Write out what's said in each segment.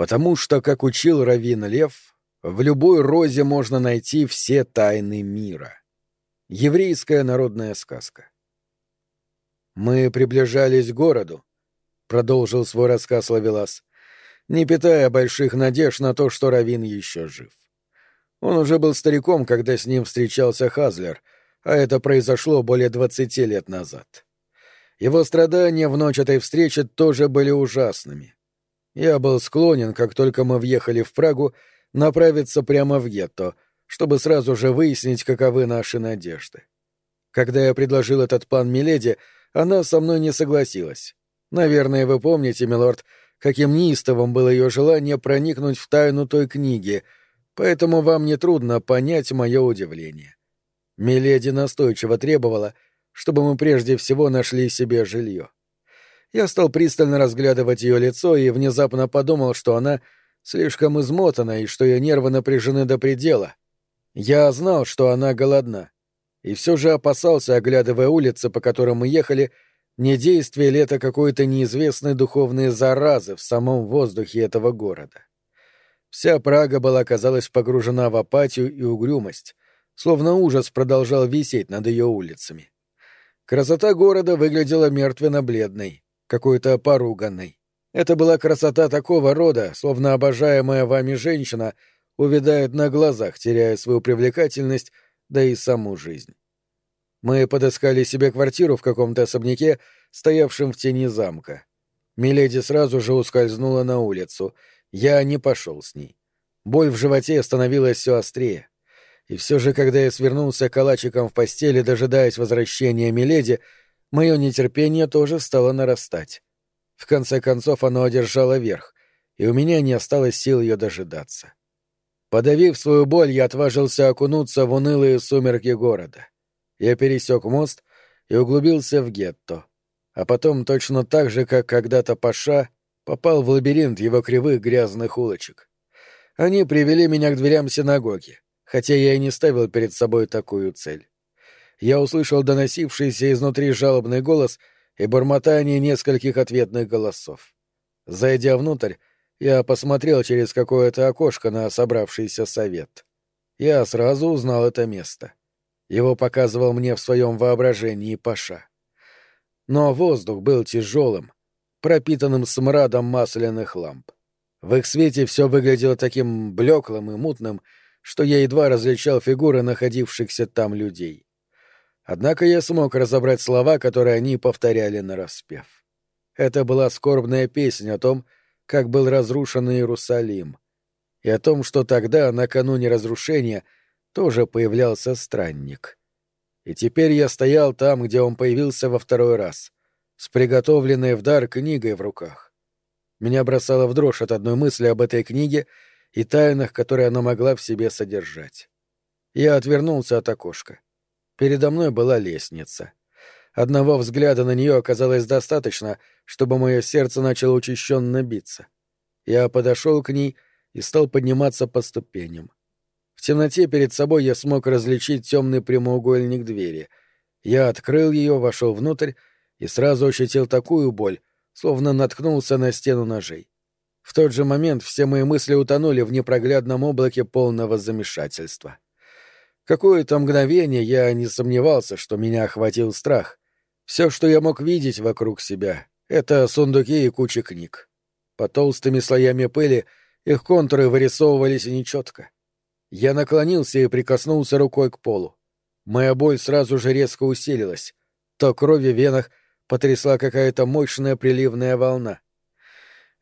Потому что, как учил Равин Лев, в любой розе можно найти все тайны мира. Еврейская народная сказка. Мы приближались к городу, продолжил свой рассказ Лавелас, не питая больших надежд на то, что Равин еще жив. Он уже был стариком, когда с ним встречался Хазлер, а это произошло более двадцати лет назад. Его страдания в ночь этой встречи тоже были ужасными. Я был склонен, как только мы въехали в Прагу, направиться прямо в гетто, чтобы сразу же выяснить, каковы наши надежды. Когда я предложил этот план Миледи, она со мной не согласилась. Наверное, вы помните, милорд, каким неистовым было ее желание проникнуть в тайну той книги, поэтому вам нетрудно понять мое удивление. Миледи настойчиво требовала, чтобы мы прежде всего нашли себе жилье. Я стал пристально разглядывать ее лицо и внезапно подумал, что она слишком измотана и что ее нервы напряжены до предела. Я знал, что она голодна, и все же опасался, оглядывая улицы, по которым мы ехали, не действие ли это какой-то неизвестной духовной заразы в самом воздухе этого города. Вся Прага была, казалось, погружена в апатию и угрюмость, словно ужас продолжал висеть над ее улицами. Красота города выглядела мертвенно-бледной, какой-то поруганной. Это была красота такого рода, словно обожаемая вами женщина увядает на глазах, теряя свою привлекательность, да и саму жизнь. Мы подыскали себе квартиру в каком-то особняке, стоявшем в тени замка. Миледи сразу же ускользнула на улицу. Я не пошел с ней. Боль в животе становилась все острее. И все же, когда я свернулся калачиком в постели, дожидаясь возвращения Миледи, мое нетерпение тоже стало нарастать. В конце концов оно одержало верх, и у меня не осталось сил ее дожидаться. Подавив свою боль, я отважился окунуться в унылые сумерки города. Я пересек мост и углубился в гетто. А потом, точно так же, как когда-то Паша, попал в лабиринт его кривых грязных улочек. Они привели меня к дверям синагоги хотя я и не ставил перед собой такую цель. Я услышал доносившийся изнутри жалобный голос и бормотание нескольких ответных голосов. Зайдя внутрь, я посмотрел через какое-то окошко на собравшийся совет. Я сразу узнал это место. Его показывал мне в своем воображении Паша. Но воздух был тяжелым, пропитанным смрадом масляных ламп. В их свете все выглядело таким блеклым и мутным, что я едва различал фигуры находившихся там людей. Однако я смог разобрать слова, которые они повторяли нараспев. Это была скорбная песня о том, как был разрушен Иерусалим, и о том, что тогда, накануне разрушения, тоже появлялся странник. И теперь я стоял там, где он появился во второй раз, с приготовленной в дар книгой в руках. Меня бросало в дрожь от одной мысли об этой книге — и тайнах, которые она могла в себе содержать. Я отвернулся от окошка. Передо мной была лестница. Одного взгляда на нее оказалось достаточно, чтобы мое сердце начало учащенно биться. Я подошел к ней и стал подниматься по ступеням. В темноте перед собой я смог различить темный прямоугольник двери. Я открыл ее, вошел внутрь и сразу ощутил такую боль, словно наткнулся на стену ножей. В тот же момент все мои мысли утонули в непроглядном облаке полного замешательства. Какое-то мгновение я не сомневался, что меня охватил страх. Все, что я мог видеть вокруг себя, — это сундуки и куча книг. По толстыми слоями пыли их контуры вырисовывались нечетко. Я наклонился и прикоснулся рукой к полу. Моя боль сразу же резко усилилась. То крови в венах потрясла какая-то мощная приливная волна.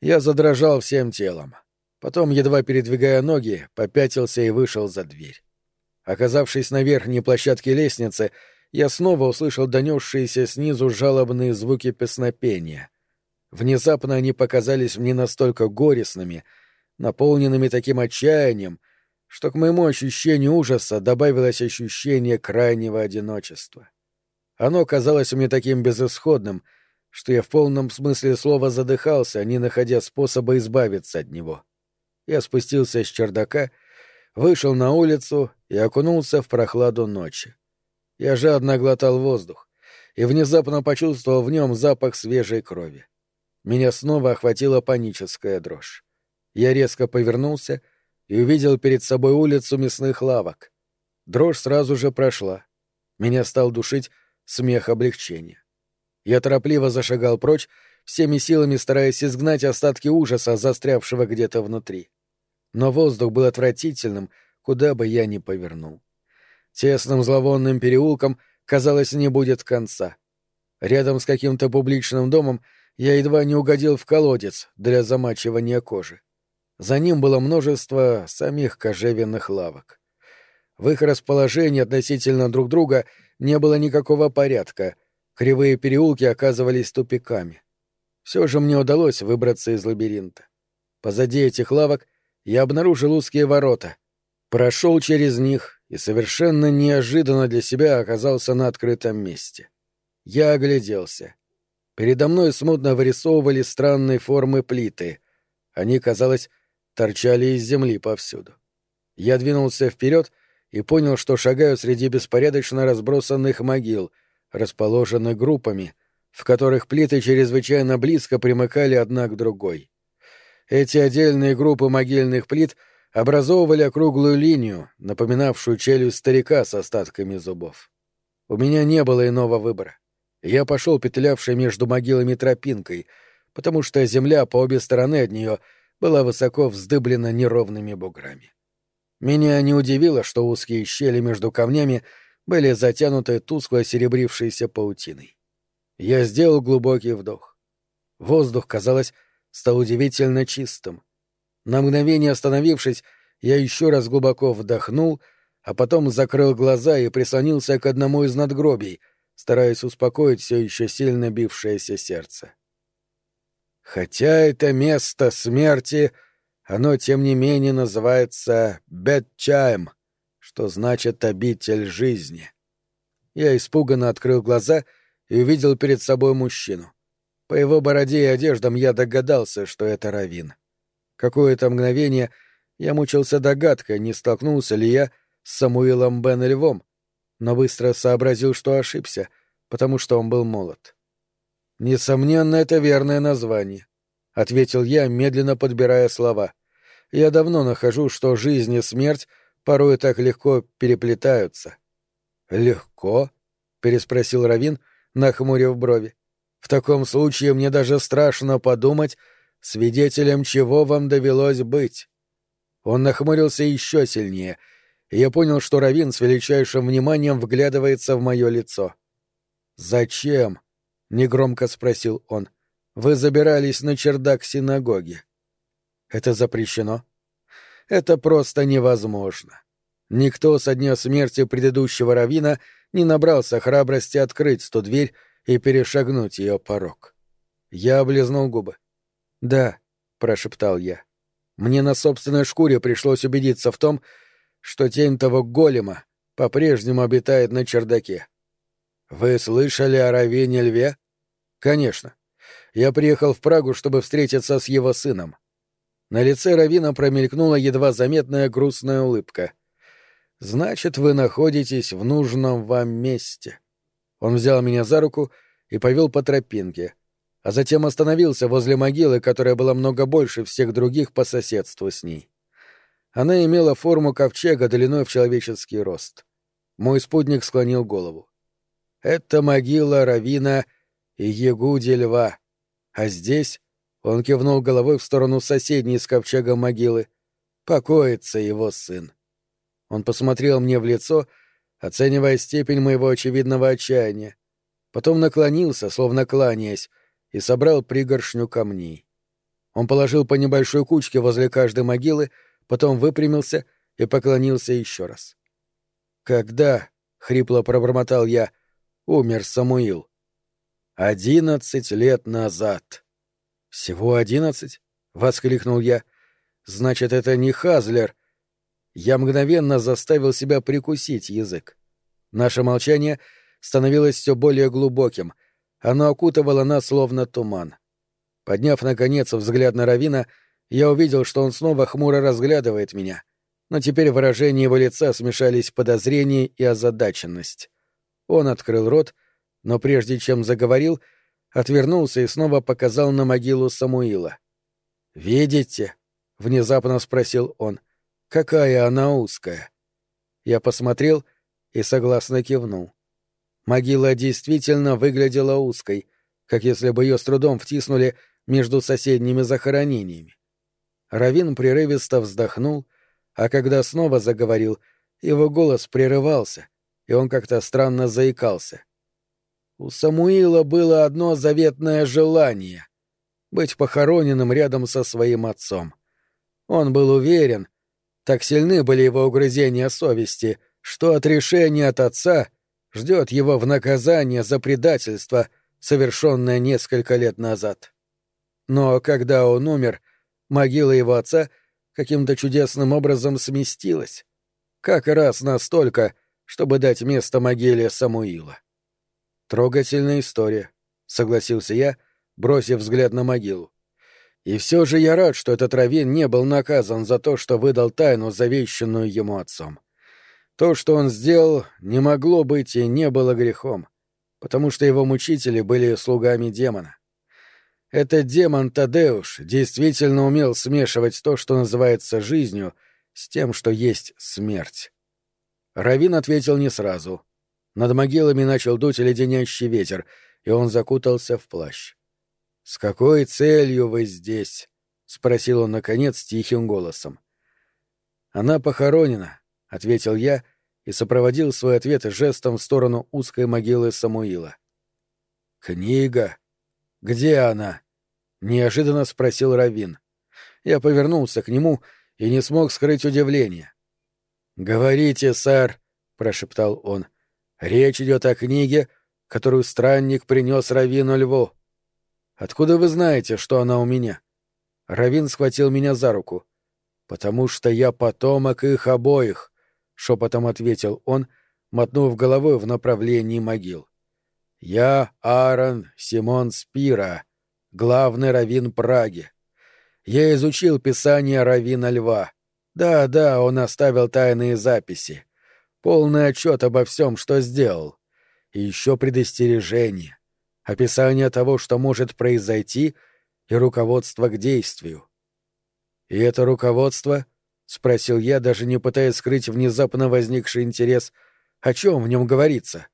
Я задрожал всем телом. Потом, едва передвигая ноги, попятился и вышел за дверь. Оказавшись на верхней площадке лестницы, я снова услышал донесшиеся снизу жалобные звуки песнопения. Внезапно они показались мне настолько горестными, наполненными таким отчаянием, что к моему ощущению ужаса добавилось ощущение крайнего одиночества. Оно казалось мне таким безысходным — что я в полном смысле слова задыхался, не находя способа избавиться от него. Я спустился с чердака, вышел на улицу и окунулся в прохладу ночи. Я жадно глотал воздух и внезапно почувствовал в нем запах свежей крови. Меня снова охватила паническая дрожь. Я резко повернулся и увидел перед собой улицу мясных лавок. Дрожь сразу же прошла. Меня стал душить смех облегчения. Я торопливо зашагал прочь, всеми силами стараясь изгнать остатки ужаса, застрявшего где-то внутри. Но воздух был отвратительным, куда бы я ни повернул. Тесным зловонным переулком, казалось, не будет конца. Рядом с каким-то публичным домом я едва не угодил в колодец для замачивания кожи. За ним было множество самих кожевенных лавок. В их расположении относительно друг друга не было никакого порядка, кривые переулки оказывались тупиками. Все же мне удалось выбраться из лабиринта. Позади этих лавок я обнаружил узкие ворота, прошел через них и совершенно неожиданно для себя оказался на открытом месте. Я огляделся. Передо мной смутно вырисовывали странные формы плиты. Они, казалось, торчали из земли повсюду. Я двинулся вперед и понял, что шагаю среди беспорядочно разбросанных могил, расположенных группами, в которых плиты чрезвычайно близко примыкали одна к другой. Эти отдельные группы могильных плит образовывали округлую линию, напоминавшую челюсть старика с остатками зубов. У меня не было иного выбора. Я пошел петлявшей между могилами тропинкой, потому что земля по обе стороны от нее была высоко вздыблена неровными буграми. Меня не удивило, что узкие щели между камнями были затянуты тускло серебрившейся паутиной. Я сделал глубокий вдох. Воздух, казалось, стал удивительно чистым. На мгновение остановившись, я еще раз глубоко вдохнул, а потом закрыл глаза и прислонился к одному из надгробий — стараясь успокоить все еще сильно бившееся сердце. Хотя это место смерти, оно, тем не менее, называется Бетчаем, что значит «обитель жизни». Я испуганно открыл глаза и увидел перед собой мужчину. По его бороде и одеждам я догадался, что это Равин. Какое-то мгновение я мучился догадкой, не столкнулся ли я с Самуилом Бен Львом, но быстро сообразил, что ошибся, потому что он был молод. «Несомненно, это верное название», — ответил я, медленно подбирая слова. «Я давно нахожу, что жизнь и смерть порой так легко переплетаются». «Легко?» — переспросил Равин, нахмурив брови. «В таком случае мне даже страшно подумать, свидетелем чего вам довелось быть». Он нахмурился еще сильнее — я понял, что Равин с величайшим вниманием вглядывается в мое лицо. «Зачем?» — негромко спросил он. «Вы забирались на чердак синагоги». «Это запрещено?» «Это просто невозможно. Никто со дня смерти предыдущего Равина не набрался храбрости открыть ту дверь и перешагнуть ее порог». Я облизнул губы. «Да», — прошептал я. «Мне на собственной шкуре пришлось убедиться в том, что тень того голема по-прежнему обитает на чердаке. Вы слышали о Равине Льве? Конечно. Я приехал в Прагу, чтобы встретиться с его сыном. На лице Равина промелькнула едва заметная грустная улыбка. Значит, вы находитесь в нужном вам месте. Он взял меня за руку и повел по тропинке, а затем остановился возле могилы, которая была много больше всех других по соседству с ней. Она имела форму ковчега длиной в человеческий рост. Мой спутник склонил голову. Это могила Равина и Егуди Льва. А здесь, он кивнул головой в сторону соседней с ковчегом могилы, покоится его сын. Он посмотрел мне в лицо, оценивая степень моего очевидного отчаяния. Потом наклонился, словно кланяясь, и собрал пригоршню камней. Он положил по небольшой кучке возле каждой могилы, потом выпрямился и поклонился еще раз. «Когда?» — хрипло пробормотал я. «Умер Самуил». «Одиннадцать лет назад». «Всего одиннадцать?» — воскликнул я. «Значит, это не Хазлер». Я мгновенно заставил себя прикусить язык. Наше молчание становилось все более глубоким. Оно окутывало нас словно туман. Подняв, наконец, взгляд на Равина, я увидел, что он снова хмуро разглядывает меня, но теперь выражения его лица смешались подозрение и озадаченность. Он открыл рот, но прежде чем заговорил, отвернулся и снова показал на могилу Самуила. «Видите? — внезапно спросил он. «Какая она узкая?» Я посмотрел и согласно кивнул. Могила действительно выглядела узкой, как если бы ее с трудом втиснули между соседними захоронениями. Равин прерывисто вздохнул, а когда снова заговорил, его голос прерывался, и он как-то странно заикался. У Самуила было одно заветное желание — быть похороненным рядом со своим отцом. Он был уверен, так сильны были его угрызения совести, что от решения от отца ждет его в наказание за предательство, совершенное несколько лет назад. Но когда он умер, могила его отца каким-то чудесным образом сместилась. Как раз настолько, чтобы дать место могиле Самуила. Трогательная история, согласился я, бросив взгляд на могилу. И все же я рад, что этот Равин не был наказан за то, что выдал тайну, завещанную ему отцом. То, что он сделал, не могло быть и не было грехом, потому что его мучители были слугами демона. Этот демон Тадеуш действительно умел смешивать то, что называется жизнью, с тем, что есть смерть. Равин ответил не сразу. Над могилами начал дуть леденящий ветер, и он закутался в плащ. «С какой целью вы здесь?» — спросил он, наконец, тихим голосом. «Она похоронена», — ответил я и сопроводил свой ответ жестом в сторону узкой могилы Самуила. «Книга? Где она?» — неожиданно спросил Равин. Я повернулся к нему и не смог скрыть удивление. «Говорите, сэр», — прошептал он. «Речь идет о книге, которую странник принес Равину Льву. Откуда вы знаете, что она у меня?» Равин схватил меня за руку. «Потому что я потомок их обоих», — шепотом ответил он, мотнув головой в направлении могил. «Я Аарон Симон Спира, главный раввин Праги. Я изучил писание раввина Льва. Да-да, он оставил тайные записи. Полный отчет обо всем, что сделал. И еще предостережение. Описание того, что может произойти, и руководство к действию. «И это руководство?» — спросил я, даже не пытаясь скрыть внезапно возникший интерес. «О чем в нем говорится?»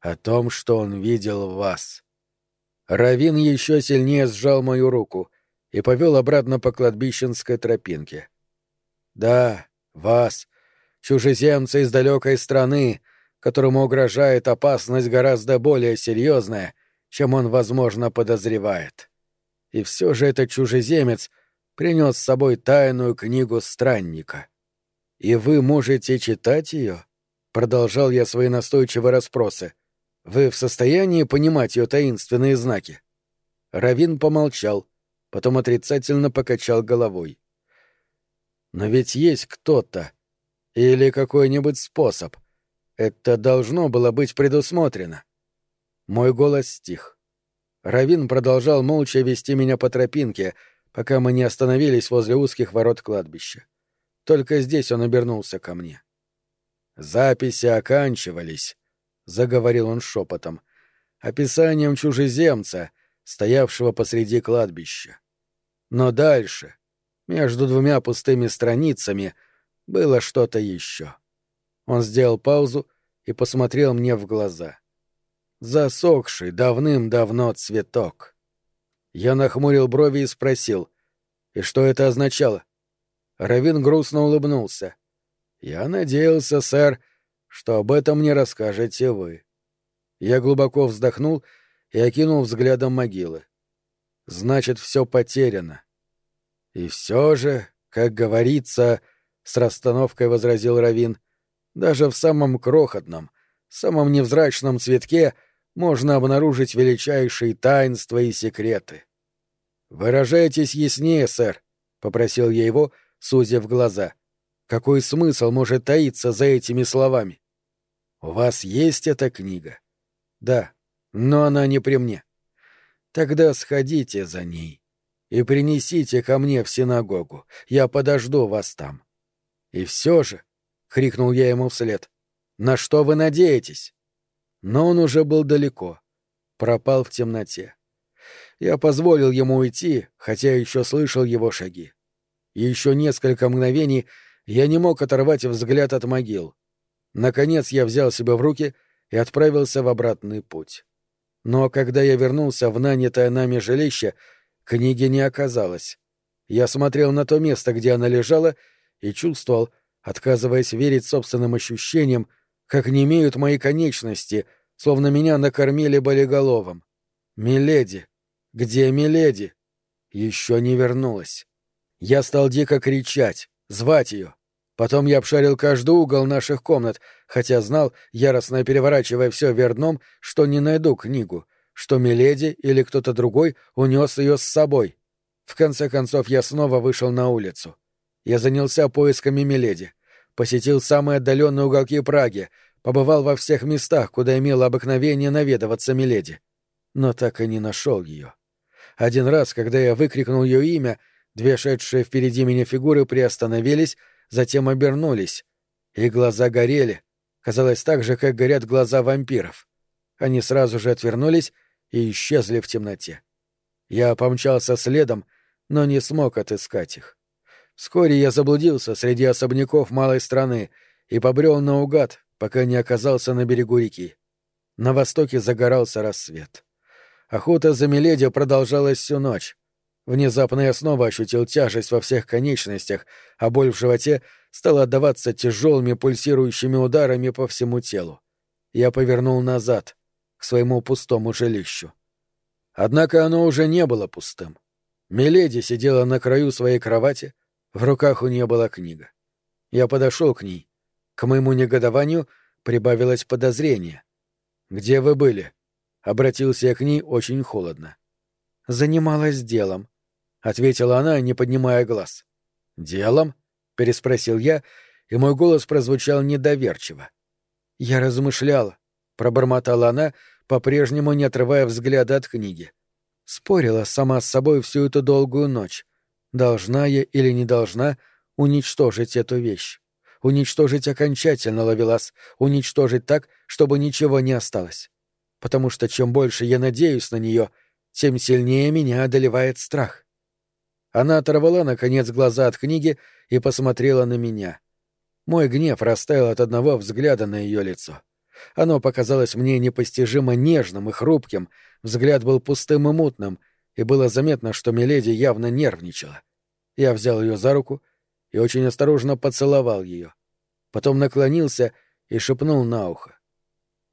«О том, что он видел вас». Равин еще сильнее сжал мою руку и повел обратно по кладбищенской тропинке. «Да, вас, чужеземца из далекой страны, которому угрожает опасность гораздо более серьезная, чем он, возможно, подозревает. И все же этот чужеземец принес с собой тайную книгу странника. И вы можете читать ее?» Продолжал я свои настойчивые расспросы. Вы в состоянии понимать ее таинственные знаки? Равин помолчал, потом отрицательно покачал головой. Но ведь есть кто-то или какой-нибудь способ. Это должно было быть предусмотрено. Мой голос стих. Равин продолжал молча вести меня по тропинке, пока мы не остановились возле узких ворот кладбища. Только здесь он обернулся ко мне. Записи оканчивались, заговорил он шепотом, описанием чужеземца, стоявшего посреди кладбища. Но дальше, между двумя пустыми страницами, было что-то еще. Он сделал паузу и посмотрел мне в глаза. Засохший давным-давно цветок. Я нахмурил брови и спросил, и что это означало? Равин грустно улыбнулся. «Я надеялся, сэр, что об этом мне расскажете вы. Я глубоко вздохнул и окинул взглядом могилы. Значит, все потеряно. И все же, как говорится, с расстановкой возразил Равин, даже в самом крохотном, самом невзрачном цветке можно обнаружить величайшие таинства и секреты. «Выражайтесь яснее, сэр», — попросил я его, сузив глаза. «Какой смысл может таиться за этими словами?» «У вас есть эта книга?» «Да, но она не при мне». «Тогда сходите за ней и принесите ко мне в синагогу. Я подожду вас там». «И все же», — крикнул я ему вслед, — «на что вы надеетесь?» Но он уже был далеко, пропал в темноте. Я позволил ему уйти, хотя еще слышал его шаги. еще несколько мгновений я не мог оторвать взгляд от могил. Наконец я взял себя в руки и отправился в обратный путь. Но когда я вернулся в нанятое нами жилище, книги не оказалось. Я смотрел на то место, где она лежала, и чувствовал, отказываясь верить собственным ощущениям, как не имеют мои конечности, словно меня накормили болиголовом. Миледи! Где Миледи? Еще не вернулась. Я стал дико кричать, звать ее. Потом я обшарил каждый угол наших комнат, хотя знал, яростно переворачивая все вверх дном, что не найду книгу, что Миледи или кто-то другой унес ее с собой. В конце концов я снова вышел на улицу. Я занялся поисками Миледи, посетил самые отдаленные уголки Праги, побывал во всех местах, куда имел обыкновение наведываться Миледи. Но так и не нашел ее. Один раз, когда я выкрикнул ее имя, две шедшие впереди меня фигуры приостановились затем обернулись, и глаза горели, казалось так же, как горят глаза вампиров. Они сразу же отвернулись и исчезли в темноте. Я помчался следом, но не смог отыскать их. Вскоре я заблудился среди особняков малой страны и побрел наугад, пока не оказался на берегу реки. На востоке загорался рассвет. Охота за Меледи продолжалась всю ночь. Внезапно я снова ощутил тяжесть во всех конечностях, а боль в животе стала отдаваться тяжелыми пульсирующими ударами по всему телу. Я повернул назад, к своему пустому жилищу. Однако оно уже не было пустым. Миледи сидела на краю своей кровати, в руках у нее была книга. Я подошел к ней. К моему негодованию прибавилось подозрение. «Где вы были?» — обратился я к ней очень холодно. «Занималась делом», — ответила она, не поднимая глаз. «Делом?» — переспросил я, и мой голос прозвучал недоверчиво. «Я размышляла», — пробормотала она, по-прежнему не отрывая взгляда от книги. Спорила сама с собой всю эту долгую ночь. Должна я или не должна уничтожить эту вещь? Уничтожить окончательно, Лавелас, уничтожить так, чтобы ничего не осталось. Потому что чем больше я надеюсь на нее, тем сильнее меня одолевает страх. Она оторвала, наконец, глаза от книги и посмотрела на меня. Мой гнев растаял от одного взгляда на ее лицо. Оно показалось мне непостижимо нежным и хрупким, взгляд был пустым и мутным, и было заметно, что Миледи явно нервничала. Я взял ее за руку и очень осторожно поцеловал ее. Потом наклонился и шепнул на ухо.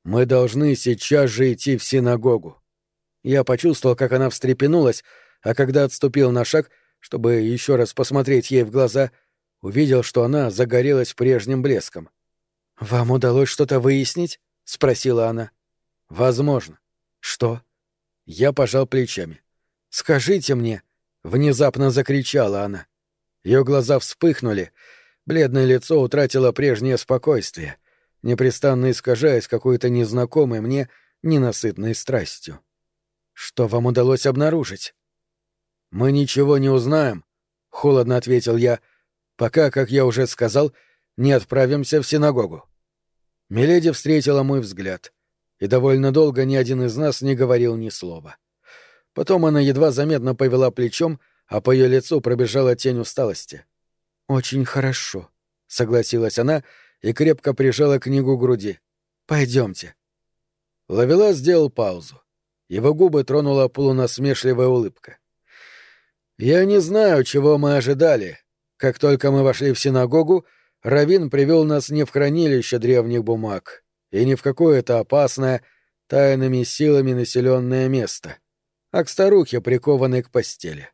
«Мы должны сейчас же идти в синагогу». Я почувствовал, как она встрепенулась, а когда отступил на шаг — чтобы еще раз посмотреть ей в глаза, увидел, что она загорелась прежним блеском. «Вам удалось что-то выяснить?» — спросила она. «Возможно». «Что?» Я пожал плечами. «Скажите мне!» — внезапно закричала она. Ее глаза вспыхнули, бледное лицо утратило прежнее спокойствие, непрестанно искажаясь какой-то незнакомой мне ненасытной страстью. «Что вам удалось обнаружить?» «Мы ничего не узнаем», — холодно ответил я, «пока, как я уже сказал, не отправимся в синагогу». Миледи встретила мой взгляд, и довольно долго ни один из нас не говорил ни слова. Потом она едва заметно повела плечом, а по ее лицу пробежала тень усталости. «Очень хорошо», — согласилась она и крепко прижала книгу к груди. «Пойдемте». Лавела сделал паузу. Его губы тронула полунасмешливая улыбка. Я не знаю, чего мы ожидали. Как только мы вошли в синагогу, Равин привел нас не в хранилище древних бумаг и не в какое-то опасное, тайными силами населенное место, а к старухе, прикованной к постели.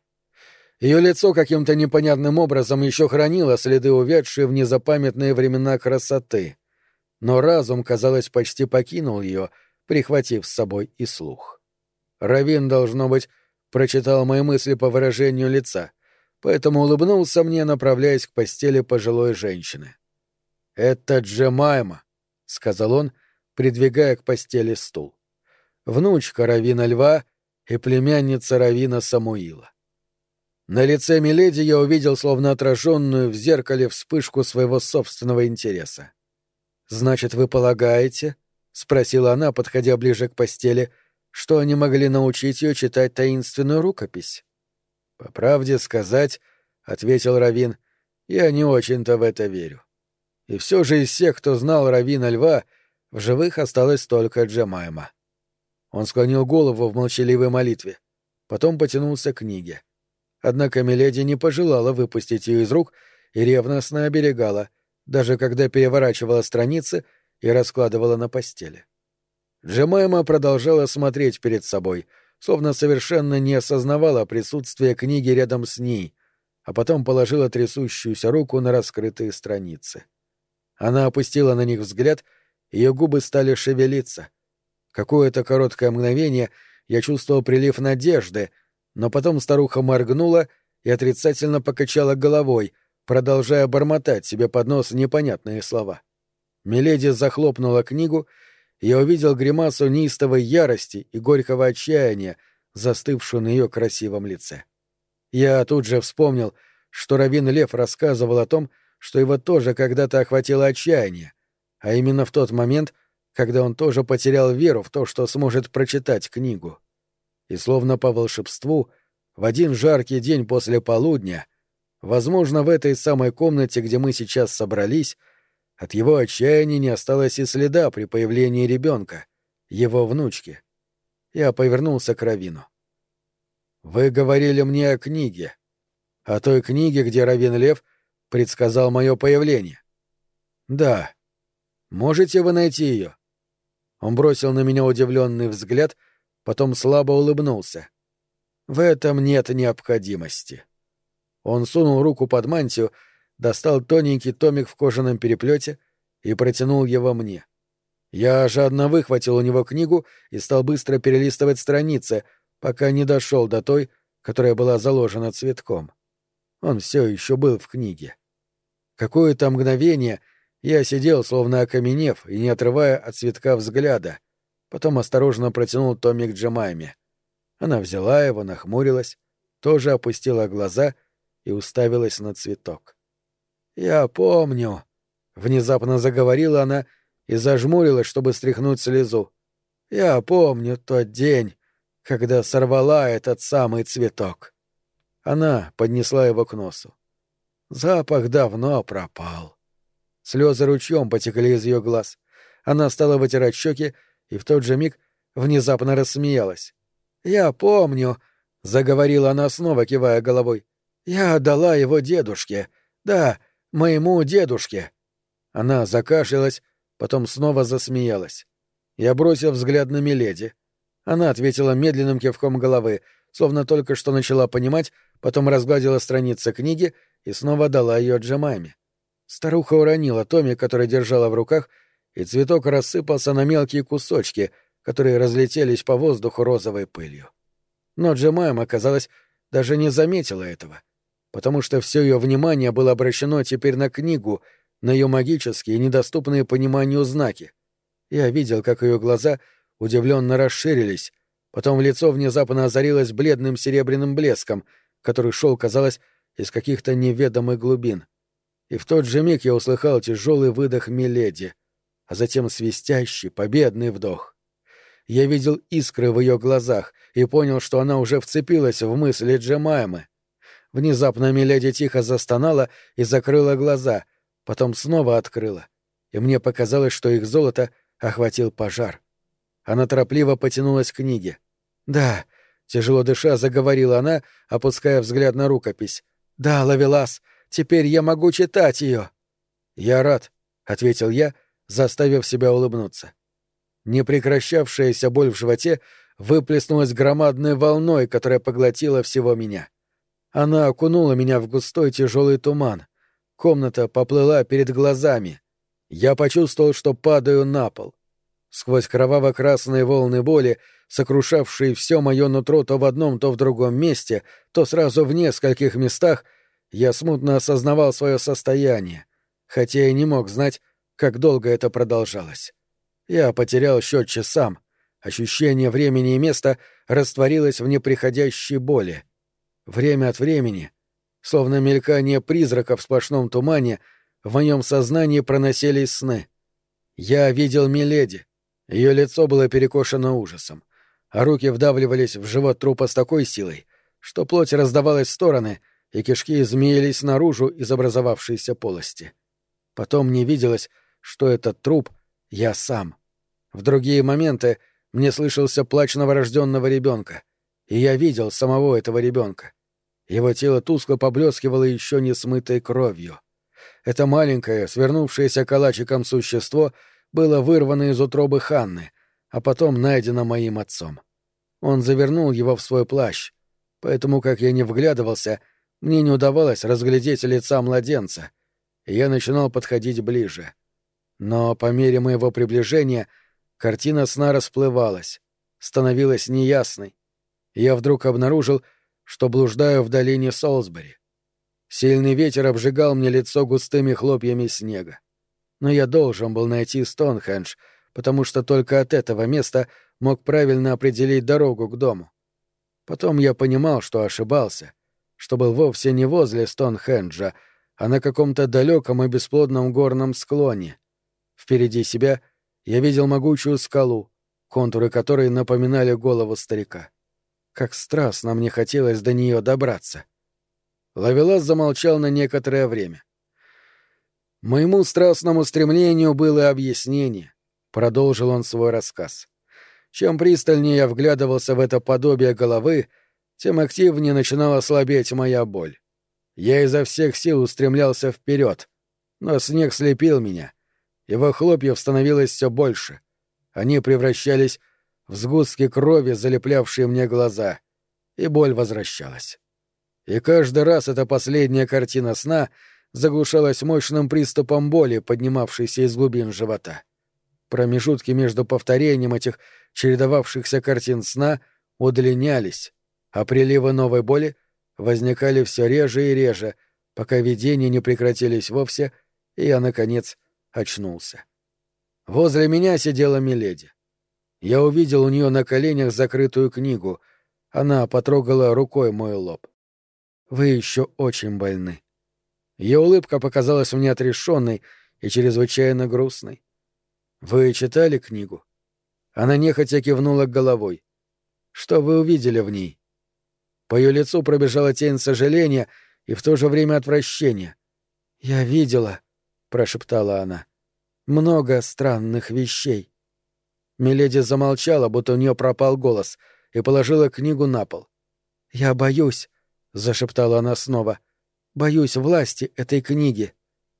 Ее лицо каким-то непонятным образом еще хранило следы увядшие в незапамятные времена красоты, но разум, казалось, почти покинул ее, прихватив с собой и слух. Равин, должно быть, прочитал мои мысли по выражению лица, поэтому улыбнулся мне, направляясь к постели пожилой женщины. «Это Джемайма», — сказал он, придвигая к постели стул. «Внучка Равина Льва и племянница Равина Самуила». На лице Миледи я увидел словно отраженную в зеркале вспышку своего собственного интереса. «Значит, вы полагаете?» — спросила она, подходя ближе к постели — что они могли научить ее читать таинственную рукопись. По правде сказать, ответил Равин. Я не очень-то в это верю. И все же из всех, кто знал Равина Льва, в живых осталось только Джемайма. Он склонил голову в молчаливой молитве, потом потянулся к книге. Однако Миледи не пожелала выпустить ее из рук и ревностно оберегала, даже когда переворачивала страницы и раскладывала на постели. Джемайма продолжала смотреть перед собой, словно совершенно не осознавала присутствия книги рядом с ней, а потом положила трясущуюся руку на раскрытые страницы. Она опустила на них взгляд, ее губы стали шевелиться. Какое-то короткое мгновение я чувствовал прилив надежды, но потом старуха моргнула и отрицательно покачала головой, продолжая бормотать себе под нос непонятные слова. Миледи захлопнула книгу, и я увидел гримасу неистовой ярости и горького отчаяния, застывшую на ее красивом лице. Я тут же вспомнил, что Равин Лев рассказывал о том, что его тоже когда-то охватило отчаяние, а именно в тот момент, когда он тоже потерял веру в то, что сможет прочитать книгу. И словно по волшебству, в один жаркий день после полудня, возможно, в этой самой комнате, где мы сейчас собрались, от его отчаяния не осталось и следа при появлении ребенка, его внучки. Я повернулся к Равину. «Вы говорили мне о книге. О той книге, где Равин Лев предсказал мое появление. Да. Можете вы найти ее? Он бросил на меня удивленный взгляд, потом слабо улыбнулся. В этом нет необходимости. Он сунул руку под мантию, достал тоненький томик в кожаном переплете и протянул его мне. Я жадно выхватил у него книгу и стал быстро перелистывать страницы, пока не дошел до той, которая была заложена цветком. Он все еще был в книге. Какое-то мгновение я сидел, словно окаменев, и не отрывая от цветка взгляда. Потом осторожно протянул томик Джемайме. Она взяла его, нахмурилась, тоже опустила глаза и уставилась на цветок. «Я помню», — внезапно заговорила она и зажмурилась, чтобы стряхнуть слезу. «Я помню тот день, когда сорвала этот самый цветок». Она поднесла его к носу. Запах давно пропал. Слезы ручьем потекли из ее глаз. Она стала вытирать щеки и в тот же миг внезапно рассмеялась. «Я помню», — заговорила она снова, кивая головой. «Я отдала его дедушке. Да, моему дедушке». Она закашлялась, потом снова засмеялась. Я бросил взгляд на Миледи. Она ответила медленным кивком головы, словно только что начала понимать, потом разгладила страницы книги и снова дала ее Джемайме. Старуха уронила Томми, который держала в руках, и цветок рассыпался на мелкие кусочки, которые разлетелись по воздуху розовой пылью. Но Джемайма, казалось, даже не заметила этого, потому что все ее внимание было обращено теперь на книгу, на ее магические, недоступные пониманию знаки. Я видел, как ее глаза удивленно расширились, потом лицо внезапно озарилось бледным серебряным блеском, который шел, казалось, из каких-то неведомых глубин. И в тот же миг я услыхал тяжелый выдох Миледи, а затем свистящий, победный вдох. Я видел искры в ее глазах и понял, что она уже вцепилась в мысли Джемаймы. Внезапно Миледи тихо застонала и закрыла глаза, потом снова открыла, и мне показалось, что их золото охватил пожар. Она торопливо потянулась к книге. «Да», — тяжело дыша, заговорила она, опуская взгляд на рукопись. «Да, Лавелас, теперь я могу читать ее». «Я рад», — ответил я, заставив себя улыбнуться. Непрекращавшаяся боль в животе выплеснулась громадной волной, которая поглотила всего меня. Она окунула меня в густой тяжелый туман. Комната поплыла перед глазами. Я почувствовал, что падаю на пол. Сквозь кроваво-красные волны боли сокрушавший все мое нутро то в одном, то в другом месте, то сразу в нескольких местах, я смутно осознавал свое состояние, хотя и не мог знать, как долго это продолжалось. Я потерял счет часам, ощущение времени и места растворилось в неприходящей боли. Время от времени, словно мелькание призрака в сплошном тумане, в моем сознании проносились сны. Я видел Миледи. Ее лицо было перекошено ужасом а руки вдавливались в живот трупа с такой силой, что плоть раздавалась в стороны, и кишки змеились наружу из образовавшейся полости. Потом мне виделось, что этот труп — я сам. В другие моменты мне слышался плач новорожденного ребенка, и я видел самого этого ребенка. Его тело тускло поблескивало еще не смытой кровью. Это маленькое, свернувшееся калачиком существо было вырвано из утробы Ханны, а потом найдено моим отцом. Он завернул его в свой плащ, поэтому, как я не вглядывался, мне не удавалось разглядеть лица младенца, я начинал подходить ближе. Но по мере моего приближения картина сна расплывалась, становилась неясной, я вдруг обнаружил, что блуждаю в долине Солсбери. Сильный ветер обжигал мне лицо густыми хлопьями снега. Но я должен был найти Стоунхендж, потому что только от этого места мог правильно определить дорогу к дому. Потом я понимал, что ошибался, что был вовсе не возле Стоунхенджа, а на каком-то далеком и бесплодном горном склоне. Впереди себя я видел могучую скалу, контуры которой напоминали голову старика. Как страстно мне хотелось до нее добраться. Лавелас замолчал на некоторое время. «Моему страстному стремлению было объяснение», — продолжил он свой рассказ. «Чем пристальнее я вглядывался в это подобие головы, тем активнее начинала слабеть моя боль. Я изо всех сил устремлялся вперед, но снег слепил меня. Его хлопьев становилось все больше. Они превращались в сгустки крови, залеплявшие мне глаза, и боль возвращалась. И каждый раз эта последняя картина сна заглушалась мощным приступом боли, поднимавшейся из глубин живота. Промежутки между повторением этих чередовавшихся картин сна удлинялись, а приливы новой боли возникали все реже и реже, пока видения не прекратились вовсе, и я, наконец, очнулся. Возле меня сидела Миледи. Я увидел у нее на коленях закрытую книгу. Она потрогала рукой мой лоб. Вы еще очень больны. Ее улыбка показалась мне отрешенной и чрезвычайно грустной. Вы читали книгу? Она нехотя кивнула головой. Что вы увидели в ней? По ее лицу пробежала тень сожаления и в то же время отвращения. «Я видела», — прошептала она, — «много странных вещей». Миледи замолчала, будто у нее пропал голос, и положила книгу на пол. «Я боюсь», зашептала она снова. Боюсь власти этой книги.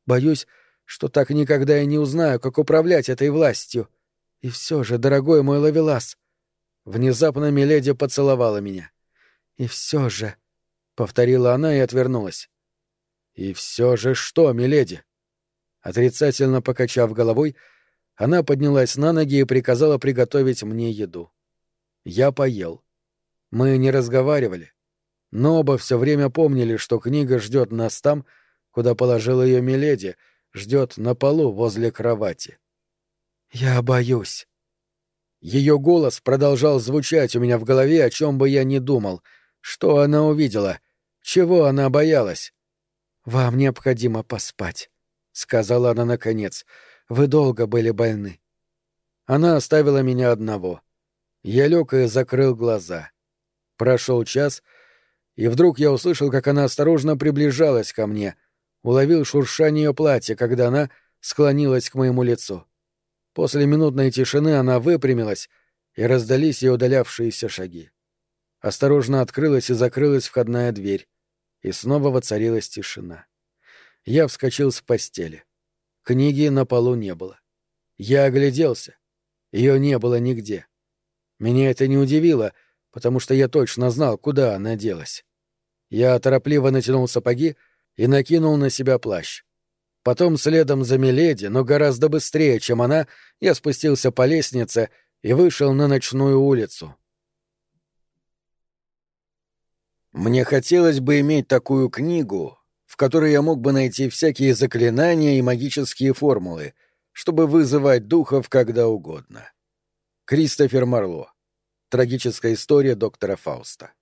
Боюсь, что так никогда и не узнаю, как управлять этой властью. И все же, дорогой мой Лавелас. Внезапно Миледи поцеловала меня. И все же, повторила она и отвернулась. И все же что, Миледи? Отрицательно покачав головой, она поднялась на ноги и приказала приготовить мне еду. Я поел. Мы не разговаривали но оба все время помнили, что книга ждет нас там, куда положила ее Миледи, ждет на полу возле кровати. «Я боюсь». Ее голос продолжал звучать у меня в голове, о чем бы я ни думал. Что она увидела? Чего она боялась? «Вам необходимо поспать», — сказала она наконец. «Вы долго были больны». Она оставила меня одного. Я лег и закрыл глаза. Прошел час — и вдруг я услышал, как она осторожно приближалась ко мне, уловил шуршание платья, когда она склонилась к моему лицу. После минутной тишины она выпрямилась, и раздались ее удалявшиеся шаги. Осторожно открылась и закрылась входная дверь, и снова воцарилась тишина. Я вскочил с постели. Книги на полу не было. Я огляделся. Ее не было нигде. Меня это не удивило — потому что я точно знал, куда она делась. Я торопливо натянул сапоги и накинул на себя плащ. Потом следом за Миледи, но гораздо быстрее, чем она, я спустился по лестнице и вышел на ночную улицу. Мне хотелось бы иметь такую книгу, в которой я мог бы найти всякие заклинания и магические формулы, чтобы вызывать духов когда угодно. Кристофер Марло Трагическая история доктора Фауста.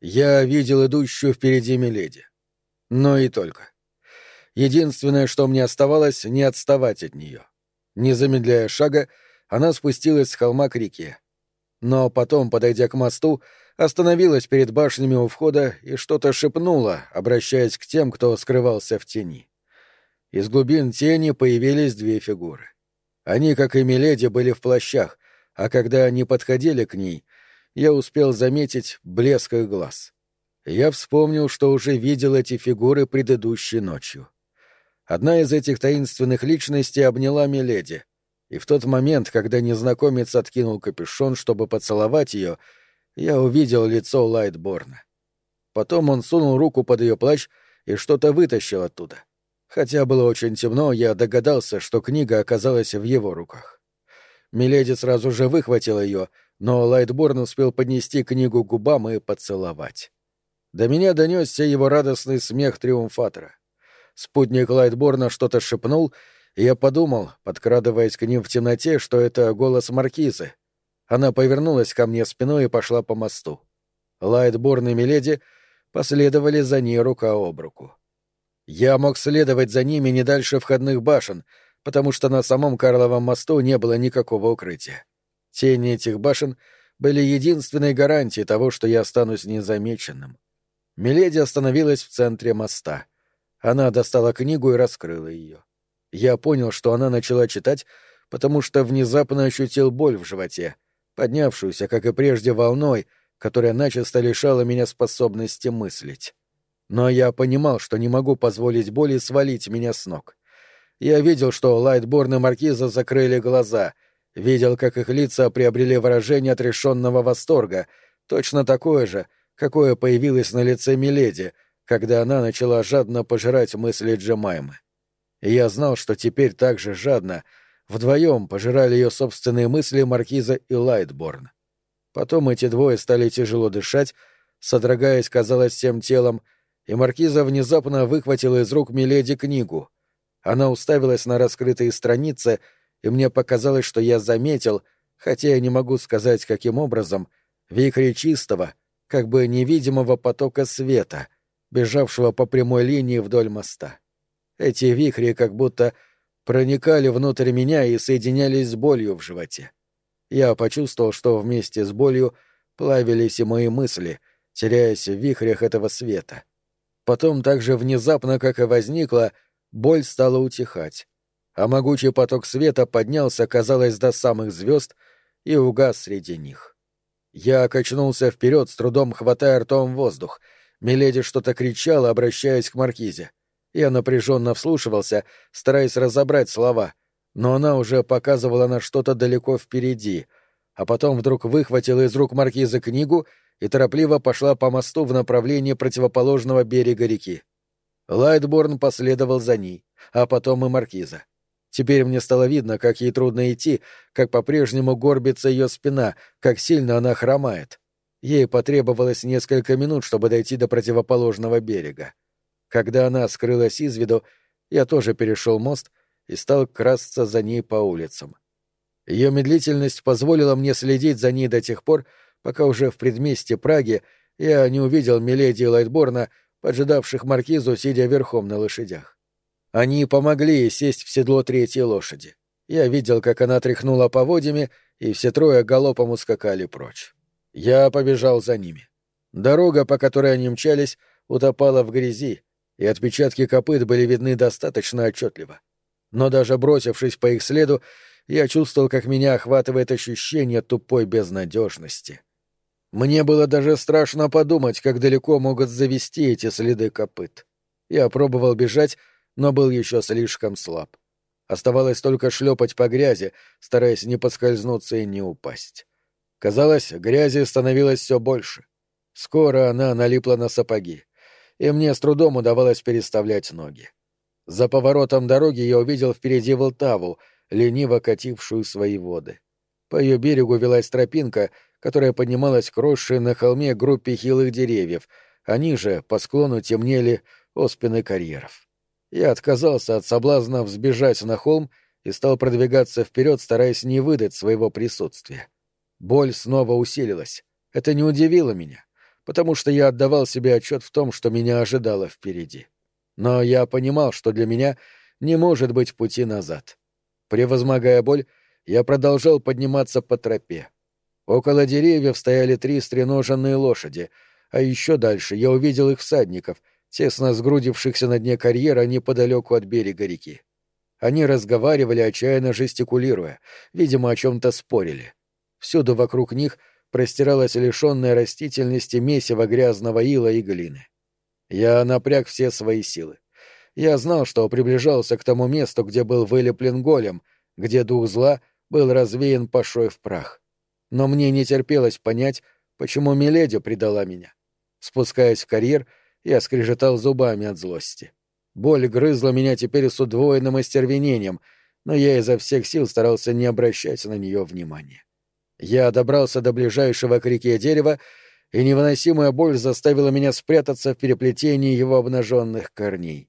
Я видел идущую впереди Миледи. Но и только. Единственное, что мне оставалось, не отставать от нее. Не замедляя шага, она спустилась с холма к реке. Но потом, подойдя к мосту, остановилась перед башнями у входа и что-то шепнула, обращаясь к тем, кто скрывался в тени. Из глубин тени появились две фигуры. Они, как и Миледи, были в плащах, а когда они подходили к ней, я успел заметить блеск их глаз. Я вспомнил, что уже видел эти фигуры предыдущей ночью. Одна из этих таинственных личностей обняла Миледи, и в тот момент, когда незнакомец откинул капюшон, чтобы поцеловать ее, я увидел лицо Лайтборна. Потом он сунул руку под ее плащ и что-то вытащил оттуда. Хотя было очень темно, я догадался, что книга оказалась в его руках. Миледи сразу же выхватила ее, но Лайтборн успел поднести книгу к губам и поцеловать. До меня донесся его радостный смех триумфатора. Спутник Лайтборна что-то шепнул, и я подумал, подкрадываясь к ним в темноте, что это голос маркизы. Она повернулась ко мне спиной и пошла по мосту. Лайтборн и Миледи последовали за ней рука об руку. Я мог следовать за ними не дальше входных башен, потому что на самом Карловом мосту не было никакого укрытия. Тени этих башен были единственной гарантией того, что я останусь незамеченным. Миледи остановилась в центре моста. Она достала книгу и раскрыла ее. Я понял, что она начала читать, потому что внезапно ощутил боль в животе, поднявшуюся, как и прежде, волной, которая начисто лишала меня способности мыслить. Но я понимал, что не могу позволить боли свалить меня с ног. Я видел, что Лайтборн и Маркиза закрыли глаза, видел, как их лица приобрели выражение отрешенного восторга, точно такое же, какое появилось на лице Миледи, когда она начала жадно пожирать мысли Джемаймы. И я знал, что теперь так же жадно вдвоем пожирали ее собственные мысли Маркиза и Лайтборн. Потом эти двое стали тяжело дышать, содрогаясь, казалось, всем телом, и маркиза внезапно выхватила из рук Миледи книгу. Она уставилась на раскрытые страницы, и мне показалось, что я заметил, хотя я не могу сказать, каким образом, вихри чистого, как бы невидимого потока света, бежавшего по прямой линии вдоль моста. Эти вихри как будто проникали внутрь меня и соединялись с болью в животе. Я почувствовал, что вместе с болью плавились и мои мысли, теряясь в вихрях этого света. Потом так же внезапно, как и возникла, боль стала утихать, а могучий поток света поднялся, казалось, до самых звезд и угас среди них. Я качнулся вперед, с трудом хватая ртом воздух. Миледи что-то кричала, обращаясь к маркизе. Я напряженно вслушивался, стараясь разобрать слова, но она уже показывала на что-то далеко впереди, а потом вдруг выхватила из рук маркиза книгу и торопливо пошла по мосту в направлении противоположного берега реки. Лайтборн последовал за ней, а потом и маркиза. Теперь мне стало видно, как ей трудно идти, как по-прежнему горбится ее спина, как сильно она хромает. Ей потребовалось несколько минут, чтобы дойти до противоположного берега. Когда она скрылась из виду, я тоже перешел мост и стал красться за ней по улицам. Ее медлительность позволила мне следить за ней до тех пор, пока уже в предместе Праги я не увидел Миледи Лайтборна, поджидавших маркизу, сидя верхом на лошадях. Они помогли ей сесть в седло третьей лошади. Я видел, как она тряхнула поводьями, и все трое галопом ускакали прочь. Я побежал за ними. Дорога, по которой они мчались, утопала в грязи, и отпечатки копыт были видны достаточно отчетливо. Но даже бросившись по их следу, я чувствовал, как меня охватывает ощущение тупой безнадежности. Мне было даже страшно подумать, как далеко могут завести эти следы копыт. Я пробовал бежать, но был еще слишком слаб. Оставалось только шлепать по грязи, стараясь не подскользнуться и не упасть. Казалось, грязи становилось все больше. Скоро она налипла на сапоги, и мне с трудом удавалось переставлять ноги. За поворотом дороги я увидел впереди Волтаву, лениво катившую свои воды. По ее берегу велась тропинка — которая поднималась к на холме группе хилых деревьев, а ниже, по склону, темнели оспины карьеров. Я отказался от соблазна взбежать на холм и стал продвигаться вперед, стараясь не выдать своего присутствия. Боль снова усилилась. Это не удивило меня, потому что я отдавал себе отчет в том, что меня ожидало впереди. Но я понимал, что для меня не может быть пути назад. Превозмогая боль, я продолжал подниматься по тропе. Около деревьев стояли три стреноженные лошади, а еще дальше я увидел их всадников, тесно сгрудившихся на дне карьера неподалеку от берега реки. Они разговаривали, отчаянно жестикулируя, видимо, о чем-то спорили. Всюду вокруг них простиралась лишенная растительности месиво грязного ила и глины. Я напряг все свои силы. Я знал, что приближался к тому месту, где был вылеплен голем, где дух зла был развеян пошой в прах. Но мне не терпелось понять, почему Миледи предала меня. Спускаясь в карьер, я скрежетал зубами от злости. Боль грызла меня теперь с удвоенным остервенением, но я изо всех сил старался не обращать на нее внимания. Я добрался до ближайшего к реке дерева, и невыносимая боль заставила меня спрятаться в переплетении его обнаженных корней.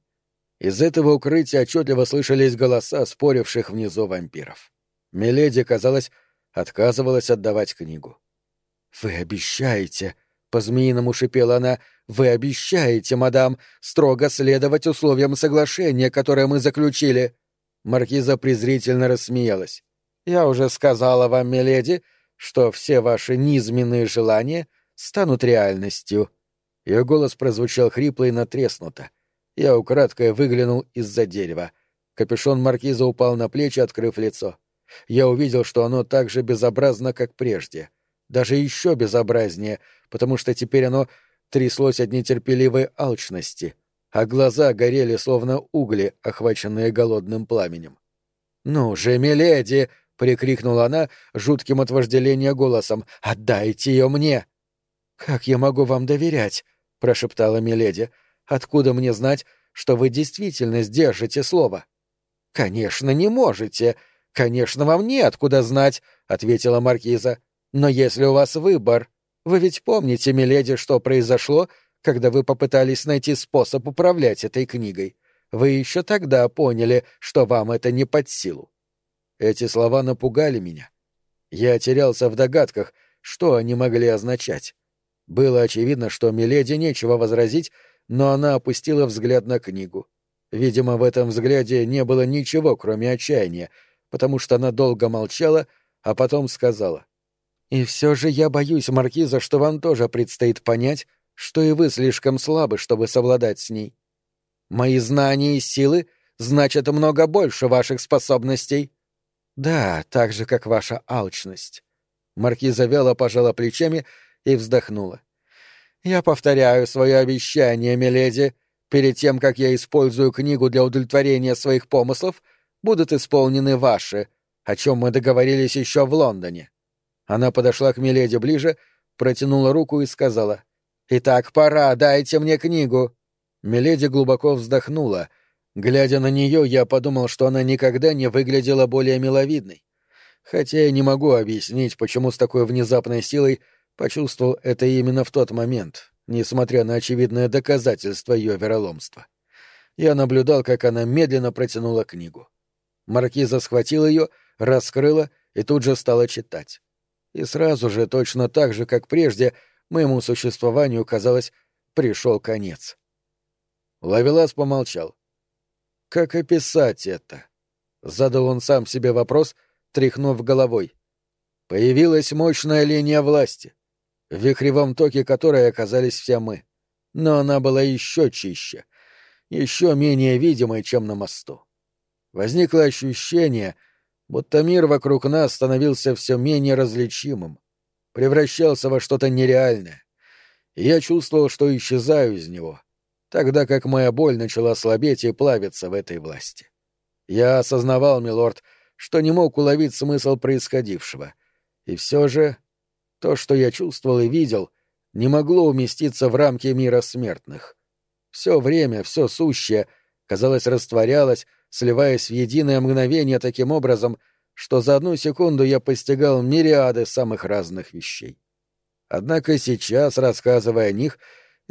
Из этого укрытия отчетливо слышались голоса споривших внизу вампиров. Миледи, казалось, отказывалась отдавать книгу. «Вы обещаете», — по-змеиному шипела она, — «вы обещаете, мадам, строго следовать условиям соглашения, которое мы заключили». Маркиза презрительно рассмеялась. «Я уже сказала вам, миледи, что все ваши низменные желания станут реальностью». Ее голос прозвучал хрипло и натреснуто. Я украдкой выглянул из-за дерева. Капюшон маркиза упал на плечи, открыв лицо. Я увидел, что оно так же безобразно, как прежде. Даже еще безобразнее, потому что теперь оно тряслось от нетерпеливой алчности, а глаза горели, словно угли, охваченные голодным пламенем. «Ну же, миледи!» — прикрикнула она жутким от вожделения голосом. «Отдайте ее мне!» «Как я могу вам доверять?» — прошептала миледи. «Откуда мне знать, что вы действительно сдержите слово?» «Конечно, не можете!» «Конечно, вам неоткуда знать», — ответила маркиза. «Но если у вас выбор... Вы ведь помните, миледи, что произошло, когда вы попытались найти способ управлять этой книгой? Вы еще тогда поняли, что вам это не под силу». Эти слова напугали меня. Я терялся в догадках, что они могли означать. Было очевидно, что Миледи нечего возразить, но она опустила взгляд на книгу. Видимо, в этом взгляде не было ничего, кроме отчаяния, потому что она долго молчала, а потом сказала. «И все же я боюсь, Маркиза, что вам тоже предстоит понять, что и вы слишком слабы, чтобы совладать с ней. Мои знания и силы значат много больше ваших способностей». «Да, так же, как ваша алчность». Маркиза вяло пожала плечами и вздохнула. «Я повторяю свое обещание, миледи. Перед тем, как я использую книгу для удовлетворения своих помыслов, будут исполнены ваши, о чем мы договорились еще в Лондоне». Она подошла к Миледи ближе, протянула руку и сказала. «Итак, пора, дайте мне книгу». Миледи глубоко вздохнула. Глядя на нее, я подумал, что она никогда не выглядела более миловидной. Хотя я не могу объяснить, почему с такой внезапной силой почувствовал это именно в тот момент, несмотря на очевидное доказательство ее вероломства. Я наблюдал, как она медленно протянула книгу. Маркиза схватила ее, раскрыла и тут же стала читать. И сразу же, точно так же, как прежде, моему существованию, казалось, пришел конец. Лавелас помолчал. «Как описать это?» — задал он сам себе вопрос, тряхнув головой. Появилась мощная линия власти, в вихревом токе которой оказались все мы. Но она была еще чище, еще менее видимой, чем на мосту. Возникло ощущение, будто мир вокруг нас становился все менее различимым, превращался во что-то нереальное. И я чувствовал, что исчезаю из него, тогда как моя боль начала слабеть и плавиться в этой власти. Я осознавал, милорд, что не мог уловить смысл происходившего. И все же то, что я чувствовал и видел, не могло уместиться в рамки мира смертных. Все время, все сущее, казалось, растворялось, сливаясь в единое мгновение таким образом, что за одну секунду я постигал мириады самых разных вещей. Однако сейчас, рассказывая о них,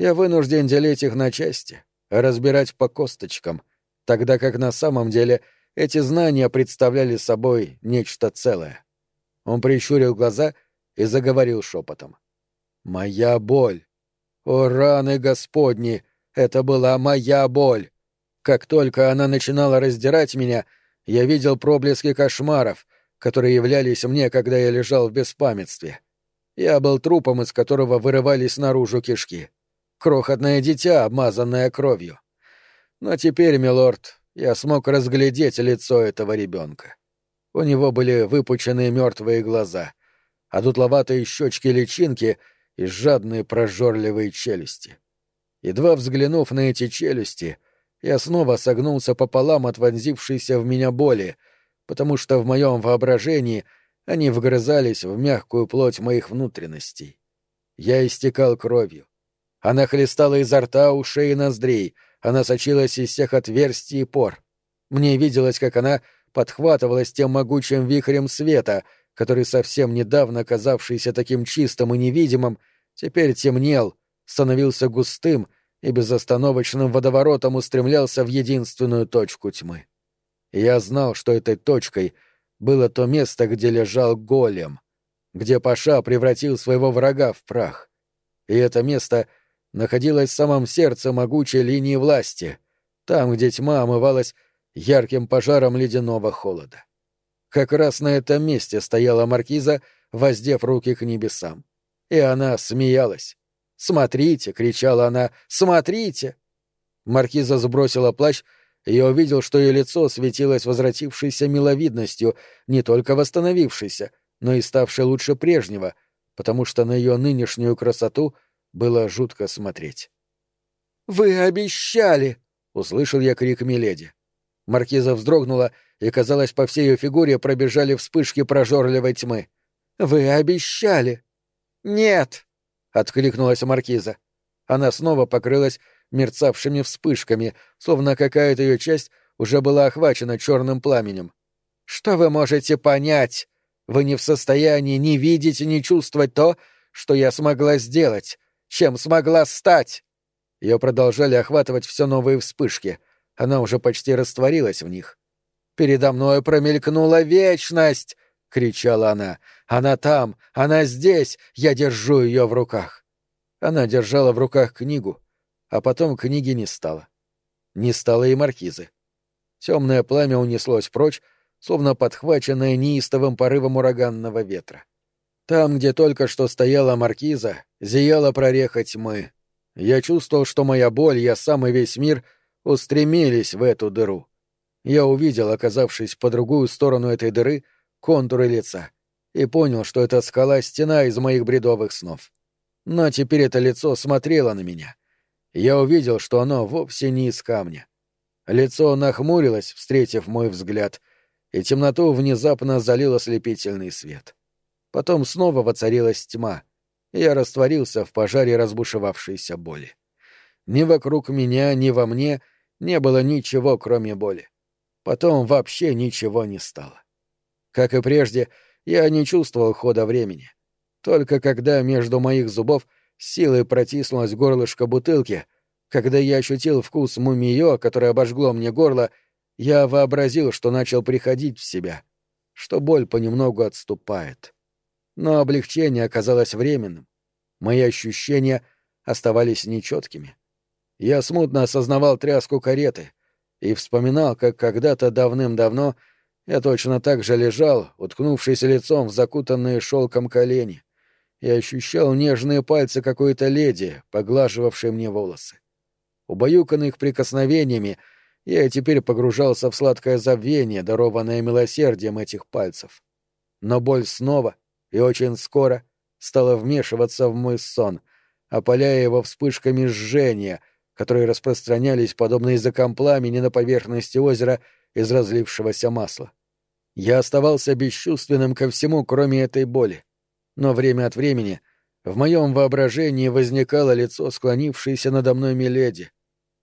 я вынужден делить их на части, разбирать по косточкам, тогда как на самом деле эти знания представляли собой нечто целое. Он прищурил глаза и заговорил шепотом. «Моя боль! О, раны Господни! Это была моя боль! Как только она начинала раздирать меня, я видел проблески кошмаров, которые являлись мне, когда я лежал в беспамятстве. Я был трупом, из которого вырывались наружу кишки. Крохотное дитя, обмазанное кровью. Но теперь, милорд, я смог разглядеть лицо этого ребенка. У него были выпученные мертвые глаза, а дутловатые щечки-личинки и жадные прожорливые челюсти. Едва взглянув на эти челюсти, я снова согнулся пополам от вонзившейся в меня боли, потому что в моем воображении они вгрызались в мягкую плоть моих внутренностей. Я истекал кровью. Она хлестала изо рта, ушей и ноздрей, она сочилась из всех отверстий и пор. Мне виделось, как она подхватывалась тем могучим вихрем света, который совсем недавно казавшийся таким чистым и невидимым, теперь темнел, становился густым и безостановочным водоворотом устремлялся в единственную точку тьмы. я знал, что этой точкой было то место, где лежал голем, где Паша превратил своего врага в прах. И это место находилось в самом сердце могучей линии власти, там, где тьма омывалась ярким пожаром ледяного холода. Как раз на этом месте стояла маркиза, воздев руки к небесам. И она смеялась. «Смотрите!» — кричала она. «Смотрите!» Маркиза сбросила плащ, и увидел, что ее лицо светилось возвратившейся миловидностью, не только восстановившейся, но и ставшей лучше прежнего, потому что на ее нынешнюю красоту было жутко смотреть. «Вы обещали!» — услышал я крик Миледи. Маркиза вздрогнула, и, казалось, по всей ее фигуре пробежали вспышки прожорливой тьмы. «Вы обещали!» «Нет!» — откликнулась Маркиза. Она снова покрылась мерцавшими вспышками, словно какая-то ее часть уже была охвачена черным пламенем. «Что вы можете понять? Вы не в состоянии ни видеть, ни чувствовать то, что я смогла сделать, чем смогла стать!» Ее продолжали охватывать все новые вспышки. Она уже почти растворилась в них. «Передо мной промелькнула вечность!» — кричала она. «Она там! Она здесь! Я держу ее в руках!» Она держала в руках книгу, а потом книги не стало. Не стало и маркизы. Темное пламя унеслось прочь, словно подхваченное неистовым порывом ураганного ветра. Там, где только что стояла маркиза, зияла прореха тьмы. Я чувствовал, что моя боль, я сам и весь мир устремились в эту дыру. Я увидел, оказавшись по другую сторону этой дыры, контуры лица и понял, что это скала-стена из моих бредовых снов. Но теперь это лицо смотрело на меня. Я увидел, что оно вовсе не из камня. Лицо нахмурилось, встретив мой взгляд, и темноту внезапно залил ослепительный свет. Потом снова воцарилась тьма, и я растворился в пожаре разбушевавшейся боли. Ни вокруг меня, ни во мне не было ничего, кроме боли. Потом вообще ничего не стало. Как и прежде, я не чувствовал хода времени. Только когда между моих зубов силой протиснулось горлышко бутылки, когда я ощутил вкус мумиё, которое обожгло мне горло, я вообразил, что начал приходить в себя, что боль понемногу отступает. Но облегчение оказалось временным. Мои ощущения оставались нечеткими. Я смутно осознавал тряску кареты и вспоминал, как когда-то давным-давно — я точно так же лежал, уткнувшись лицом в закутанные шелком колени, и ощущал нежные пальцы какой-то леди, поглаживавшей мне волосы. Убаюканный их прикосновениями, я теперь погружался в сладкое забвение, дарованное милосердием этих пальцев. Но боль снова и очень скоро стала вмешиваться в мой сон, опаляя его вспышками жжения, которые распространялись подобно языкам пламени на поверхности озера из разлившегося масла. Я оставался бесчувственным ко всему, кроме этой боли. Но время от времени в моем воображении возникало лицо склонившееся надо мной Миледи,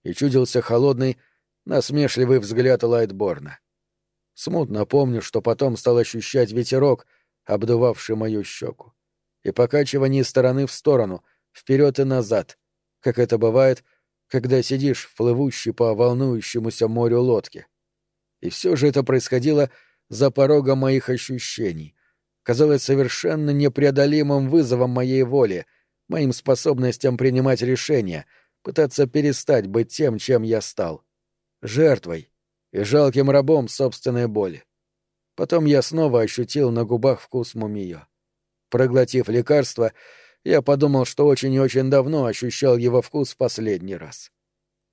и чудился холодный, насмешливый взгляд Лайтборна. Смутно помню, что потом стал ощущать ветерок, обдувавший мою щеку, и покачивание из стороны в сторону, вперед и назад, как это бывает, когда сидишь в плывущей по волнующемуся морю лодке. И все же это происходило за порогом моих ощущений. Казалось совершенно непреодолимым вызовом моей воли, моим способностям принимать решения, пытаться перестать быть тем, чем я стал. Жертвой и жалким рабом собственной боли. Потом я снова ощутил на губах вкус мумиё. Проглотив лекарство, я подумал, что очень и очень давно ощущал его вкус в последний раз.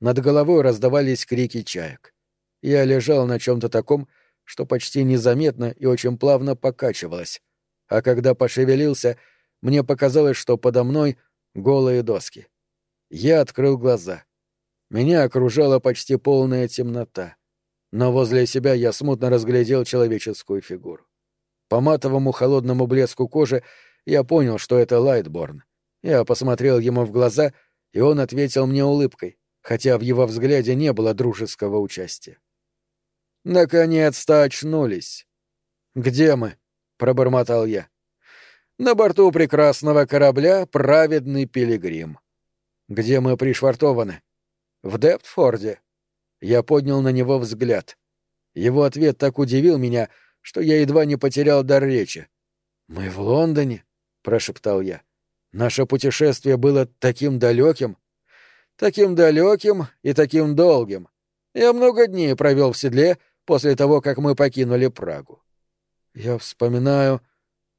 Над головой раздавались крики чаек. Я лежал на чем-то таком, что почти незаметно и очень плавно покачивалось, а когда пошевелился, мне показалось, что подо мной голые доски. Я открыл глаза. Меня окружала почти полная темнота, но возле себя я смутно разглядел человеческую фигуру. По матовому холодному блеску кожи я понял, что это Лайтборн. Я посмотрел ему в глаза, и он ответил мне улыбкой, хотя в его взгляде не было дружеского участия. «Наконец-то очнулись!» «Где мы?» — пробормотал я. «На борту прекрасного корабля «Праведный пилигрим». «Где мы пришвартованы?» «В Дептфорде». Я поднял на него взгляд. Его ответ так удивил меня, что я едва не потерял дар речи. «Мы в Лондоне?» — прошептал я. «Наше путешествие было таким далеким?» «Таким далеким и таким долгим. Я много дней провел в седле после того, как мы покинули Прагу». «Я вспоминаю...»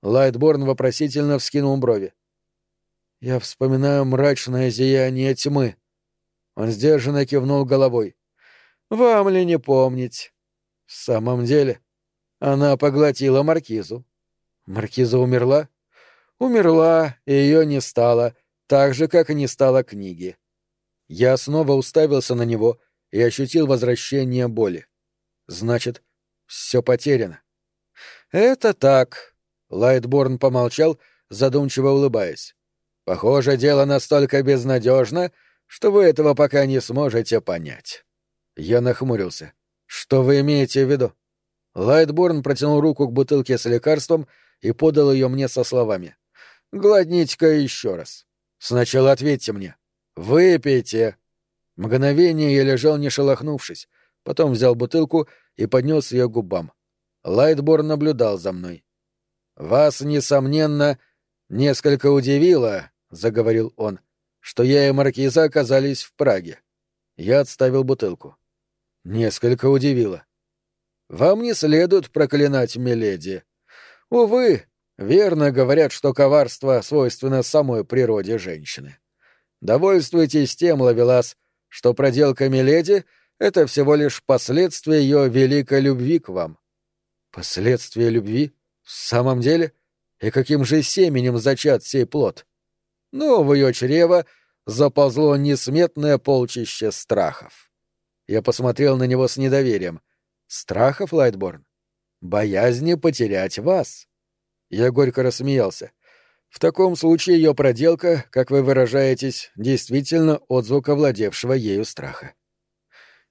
Лайтборн вопросительно вскинул брови. «Я вспоминаю мрачное зияние тьмы». Он сдержанно кивнул головой. «Вам ли не помнить?» «В самом деле, она поглотила маркизу. Маркиза умерла? Умерла, и ее не стало, так же, как и не стало книги. Я снова уставился на него и ощутил возвращение боли. Значит, все потеряно. Это так. Лайтборн помолчал, задумчиво улыбаясь. Похоже, дело настолько безнадежно, что вы этого пока не сможете понять. Я нахмурился. Что вы имеете в виду? Лайтборн протянул руку к бутылке с лекарством и подал ее мне со словами. «Гладните-ка еще раз. Сначала ответьте мне. Выпейте». Мгновение я лежал не шелохнувшись, потом взял бутылку и поднес ее губам. Лайтборн наблюдал за мной. «Вас, несомненно, несколько удивило», — заговорил он, — «что я и Маркиза оказались в Праге». Я отставил бутылку. «Несколько удивило. Вам не следует проклинать Миледи. Увы, верно говорят, что коварство свойственно самой природе женщины. Довольствуйтесь тем, Лавелас, что проделка Миледи — это всего лишь последствия ее великой любви к вам. Последствия любви? В самом деле? И каким же семенем зачат сей плод? Ну, в ее чрево заползло несметное полчище страхов. Я посмотрел на него с недоверием. Страхов, Лайтборн? Боязни потерять вас. Я горько рассмеялся. В таком случае ее проделка, как вы выражаетесь, действительно отзвук овладевшего ею страха.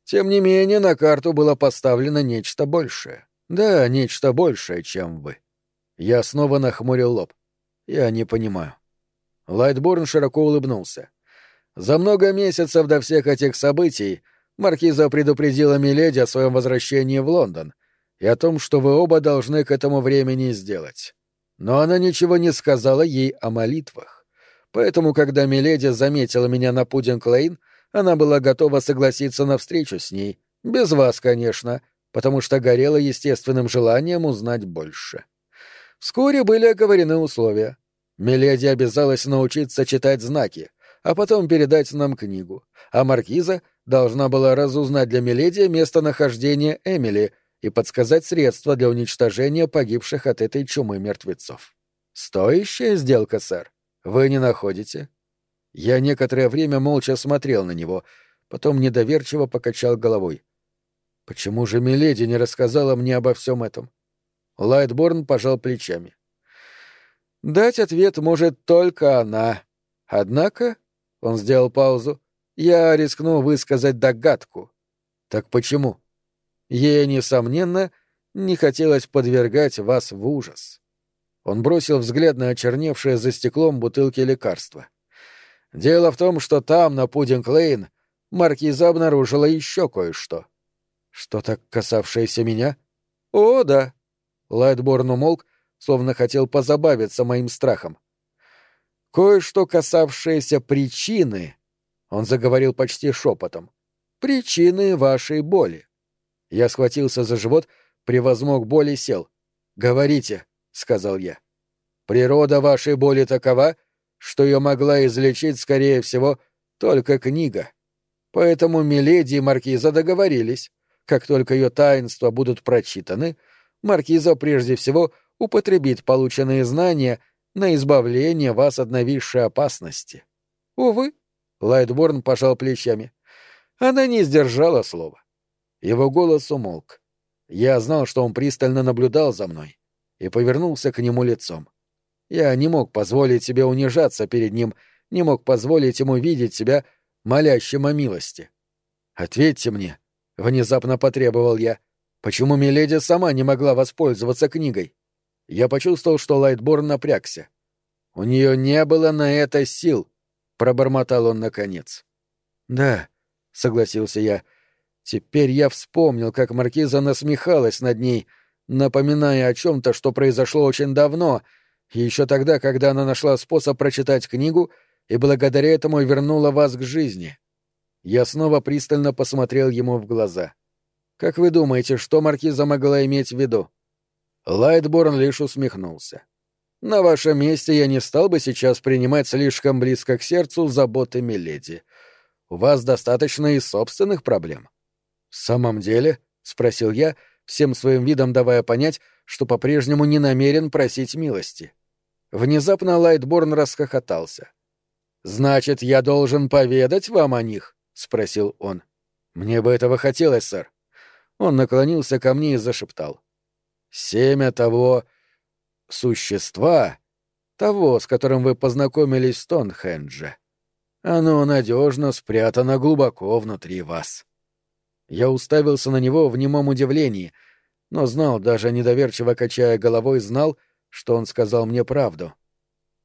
Тем не менее, на карту было поставлено нечто большее. Да, нечто большее, чем вы. Я снова нахмурил лоб. Я не понимаю. Лайтборн широко улыбнулся. За много месяцев до всех этих событий Маркиза предупредила Миледи о своем возвращении в Лондон и о том, что вы оба должны к этому времени сделать. Но она ничего не сказала ей о молитвах. Поэтому, когда Миледи заметила меня на Пудинг-Лейн, она была готова согласиться на встречу с ней. Без вас, конечно, потому что горела естественным желанием узнать больше. Вскоре были оговорены условия. Миледи обязалась научиться читать знаки, а потом передать нам книгу, а маркиза должна была разузнать для Миледи местонахождение Эмили и подсказать средства для уничтожения погибших от этой чумы мертвецов. Стоящая сделка, сэр. Вы не находите? Я некоторое время молча смотрел на него, потом недоверчиво покачал головой. Почему же Миледи не рассказала мне обо всем этом? Лайтборн пожал плечами. Дать ответ может только она. Однако, он сделал паузу, я рискну высказать догадку. Так почему? Ей, несомненно, не хотелось подвергать вас в ужас. Он бросил взгляд на очерневшее за стеклом бутылки лекарства. Дело в том, что там, на Пудинг-Лейн, маркиза обнаружила еще кое-что. Что-то касавшееся меня? О, да. Лайтборн умолк, словно хотел позабавиться моим страхом. Кое-что касавшееся причины, он заговорил почти шепотом. «Причины вашей боли». Я схватился за живот, превозмог боль и сел. «Говорите», — сказал я. Природа вашей боли такова, что ее могла излечить, скорее всего, только книга. Поэтому Миледи и Маркиза договорились. Как только ее таинства будут прочитаны, Маркиза прежде всего употребит полученные знания на избавление вас от нависшей опасности. Увы, Лайтборн пожал плечами. Она не сдержала слова. Его голос умолк. Я знал, что он пристально наблюдал за мной, и повернулся к нему лицом. Я не мог позволить себе унижаться перед ним, не мог позволить ему видеть себя молящим о милости. «Ответьте мне», — внезапно потребовал я, — «почему Миледи сама не могла воспользоваться книгой?» Я почувствовал, что Лайтборн напрягся. «У нее не было на это сил», — пробормотал он наконец. «Да», — согласился я, — «теперь я вспомнил, как Маркиза насмехалась над ней, напоминая о чем-то, что произошло очень давно, еще тогда, когда она нашла способ прочитать книгу и благодаря этому вернула вас к жизни». Я снова пристально посмотрел ему в глаза. «Как вы думаете, что Маркиза могла иметь в виду?» Лайтборн лишь усмехнулся. На вашем месте я не стал бы сейчас принимать слишком близко к сердцу заботы Миледи. У вас достаточно и собственных проблем. — В самом деле? — спросил я, всем своим видом давая понять, что по-прежнему не намерен просить милости. Внезапно Лайтборн расхохотался. «Значит, я должен поведать вам о них?» — спросил он. «Мне бы этого хотелось, сэр». Он наклонился ко мне и зашептал. «Семя того существа, того, с которым вы познакомились в Стонхендже. Оно надежно спрятано глубоко внутри вас. Я уставился на него в немом удивлении, но знал, даже недоверчиво качая головой, знал, что он сказал мне правду.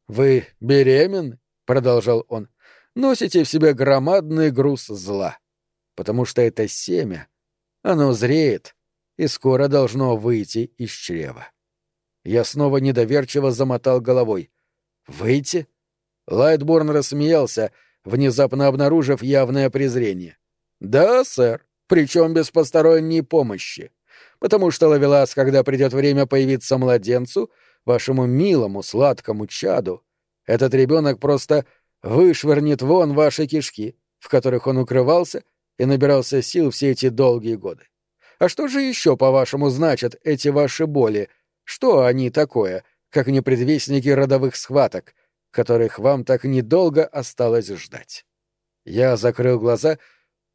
«Вы беременны?» — продолжал он. «Носите в себе громадный груз зла, потому что это семя, оно зреет и скоро должно выйти из чрева». Я снова недоверчиво замотал головой. «Выйти?» Лайтборн рассмеялся, внезапно обнаружив явное презрение. «Да, сэр, причем без посторонней помощи. Потому что Лавелас, когда придет время появиться младенцу, вашему милому, сладкому чаду, этот ребенок просто вышвырнет вон ваши кишки, в которых он укрывался и набирался сил все эти долгие годы. А что же еще, по-вашему, значат эти ваши боли, что они такое, как не предвестники родовых схваток, которых вам так недолго осталось ждать? Я закрыл глаза,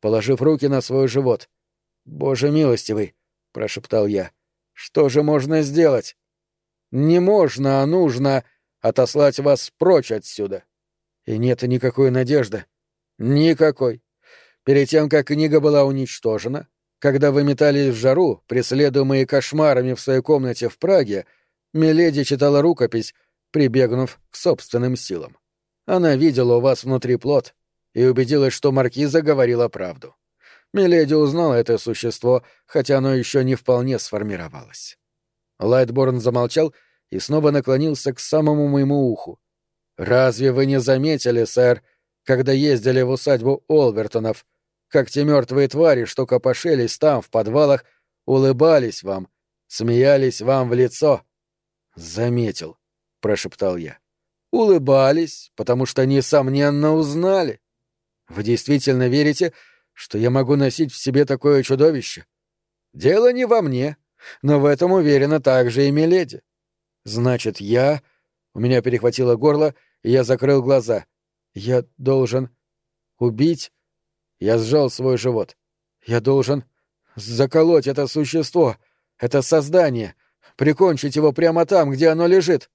положив руки на свой живот. «Боже милостивый!» — прошептал я. «Что же можно сделать?» «Не можно, а нужно отослать вас прочь отсюда». И нет никакой надежды. Никакой. Перед тем, как книга была уничтожена, когда вы метались в жару, преследуемые кошмарами в своей комнате в Праге, Миледи читала рукопись, прибегнув к собственным силам. Она видела у вас внутри плод и убедилась, что маркиза говорила правду. Миледи узнала это существо, хотя оно еще не вполне сформировалось. Лайтборн замолчал и снова наклонился к самому моему уху. «Разве вы не заметили, сэр, когда ездили в усадьбу Олвертонов, как те мертвые твари, что копошились там, в подвалах, улыбались вам, смеялись вам в лицо. Заметил, прошептал я. Улыбались, потому что, несомненно, узнали. Вы действительно верите, что я могу носить в себе такое чудовище? Дело не во мне, но в этом уверена также и Миледи. Значит, я... У меня перехватило горло, и я закрыл глаза. Я должен убить я сжал свой живот. Я должен заколоть это существо, это создание, прикончить его прямо там, где оно лежит.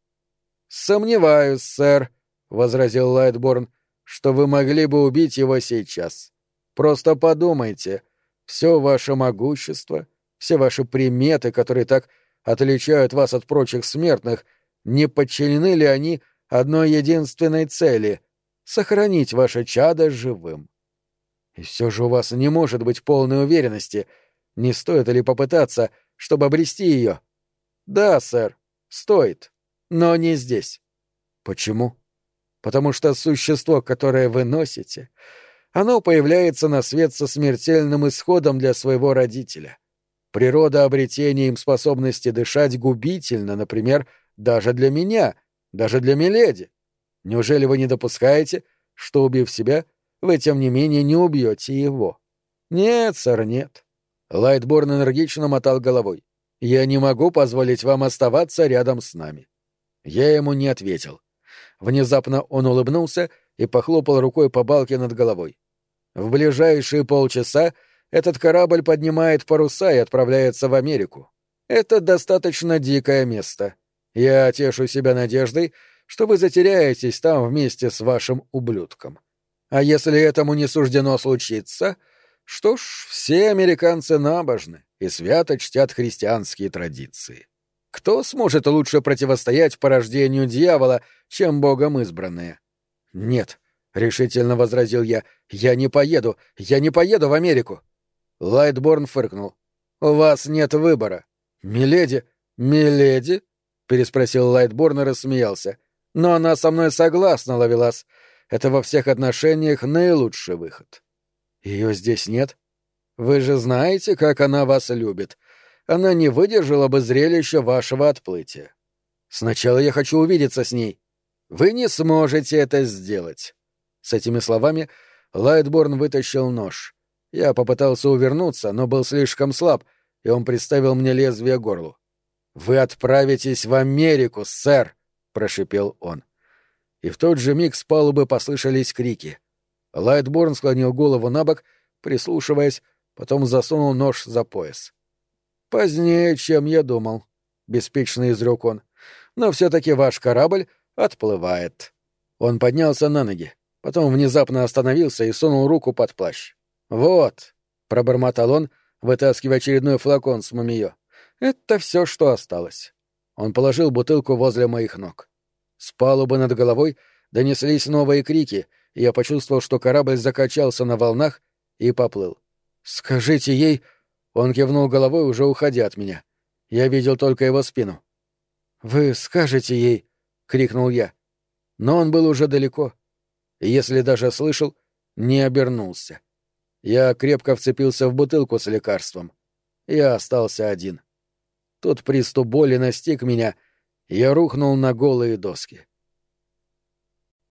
Сомневаюсь, сэр, возразил Лайтборн, что вы могли бы убить его сейчас. Просто подумайте, все ваше могущество, все ваши приметы, которые так отличают вас от прочих смертных, не подчинены ли они одной единственной цели — сохранить ваше чадо живым? И все же у вас не может быть полной уверенности. Не стоит ли попытаться, чтобы обрести ее? Да, сэр, стоит. Но не здесь. Почему? Потому что существо, которое вы носите, оно появляется на свет со смертельным исходом для своего родителя. Природа обретения им способности дышать губительна, например, даже для меня, Даже для Миледи. Неужели вы не допускаете, что, убив себя, вы, тем не менее, не убьете его? Нет, сэр, нет. Лайтборн энергично мотал головой. Я не могу позволить вам оставаться рядом с нами. Я ему не ответил. Внезапно он улыбнулся и похлопал рукой по балке над головой. В ближайшие полчаса этот корабль поднимает паруса и отправляется в Америку. Это достаточно дикое место. Я тешу себя надеждой, что вы затеряетесь там вместе с вашим ублюдком. А если этому не суждено случиться, что ж, все американцы набожны и свято чтят христианские традиции. Кто сможет лучше противостоять порождению дьявола, чем богом избранные? Нет, — решительно возразил я, — я не поеду, я не поеду в Америку. Лайтборн фыркнул. «У вас нет выбора. Миледи...» «Миледи?» — переспросил Лайтборн и рассмеялся. «Но она со мной согласна, Лавелас. Это во всех отношениях наилучший выход». «Ее здесь нет? Вы же знаете, как она вас любит. Она не выдержала бы зрелища вашего отплытия. Сначала я хочу увидеться с ней. Вы не сможете это сделать». С этими словами Лайтборн вытащил нож — я попытался увернуться, но был слишком слаб, и он приставил мне лезвие горлу. «Вы отправитесь в Америку, сэр!» — прошипел он. И в тот же миг с палубы послышались крики. Лайтборн склонил голову на бок, прислушиваясь, потом засунул нож за пояс. «Позднее, чем я думал», — беспечно изрек он. «Но все-таки ваш корабль отплывает». Он поднялся на ноги, потом внезапно остановился и сунул руку под плащ. «Вот», — пробормотал он, вытаскивая очередной флакон с мумиё. «Это все, что осталось». Он положил бутылку возле моих ног. С палубы над головой донеслись новые крики, и я почувствовал, что корабль закачался на волнах и поплыл. «Скажите ей...» Он кивнул головой, уже уходя от меня. Я видел только его спину. «Вы скажете ей...» — крикнул я. Но он был уже далеко. И если даже слышал, не обернулся. Я крепко вцепился в бутылку с лекарством. Я остался один. Тут приступ боли настиг меня, я рухнул на голые доски.